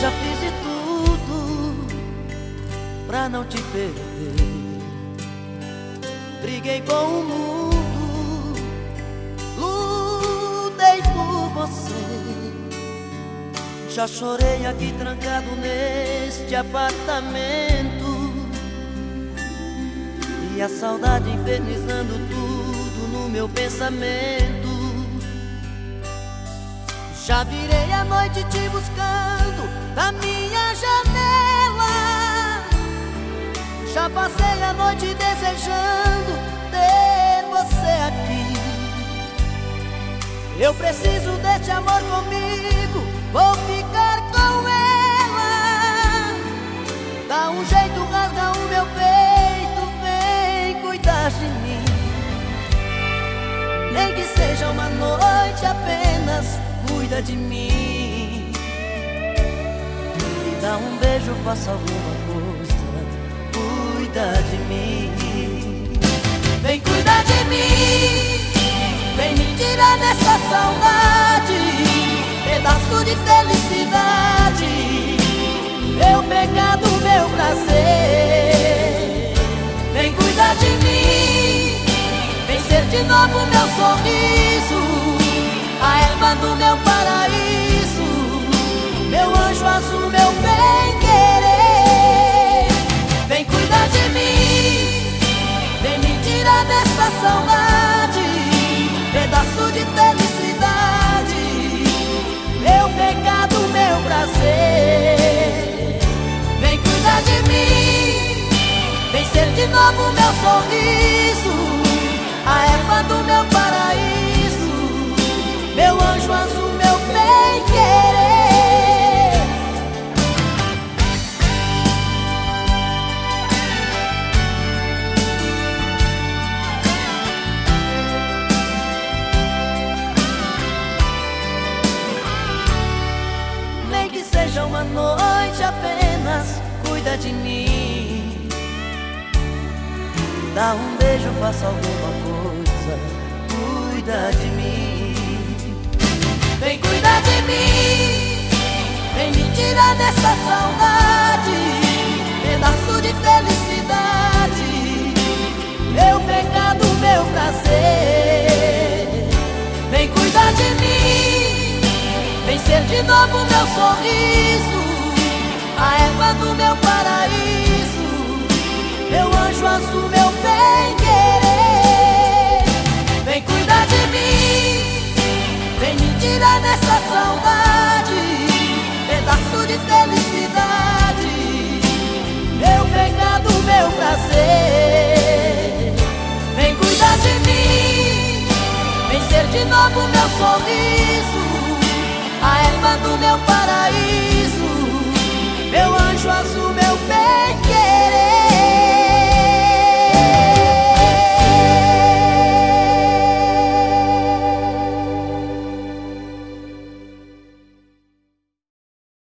já fiz de tudo pra não te perder. Briguei com o mundo, lutei por você. Já chorei aqui trancado neste apartamento. E a saudade infernizando tudo no meu pensamento. Já virei a noite te buscando da minha janela. Já passei a noite desejando ter você aqui. Eu preciso deste amor comigo, vou ficar com ela. Dá um jeito, rasga o meu peito, vem cuidar de mim. Nem que seja uma noite apenas cuida de mim. Dá um beijo, faça alguma coisa, cuida de mim. Vem cuidar de mim, vem me tirar dessa saudade, pedaço de felicidade, meu pecado, meu prazer. Vem cuidar de mim, vem ser de novo meu sorriso novo meu sorriso, a erva do meu paraíso meu anjo azul, meu bem querer. Nem que seja uma noite apenas, cuida de mim. Dá um beijo, faça alguma coisa, cuida de mim. Vem cuidar de mim, vem me tirar dessa saudade, pedaço de felicidade, meu pecado, meu prazer. Vem cuidar de mim, vem ser de novo meu sorriso, de novo meu sorriso, a erva do meu paraíso.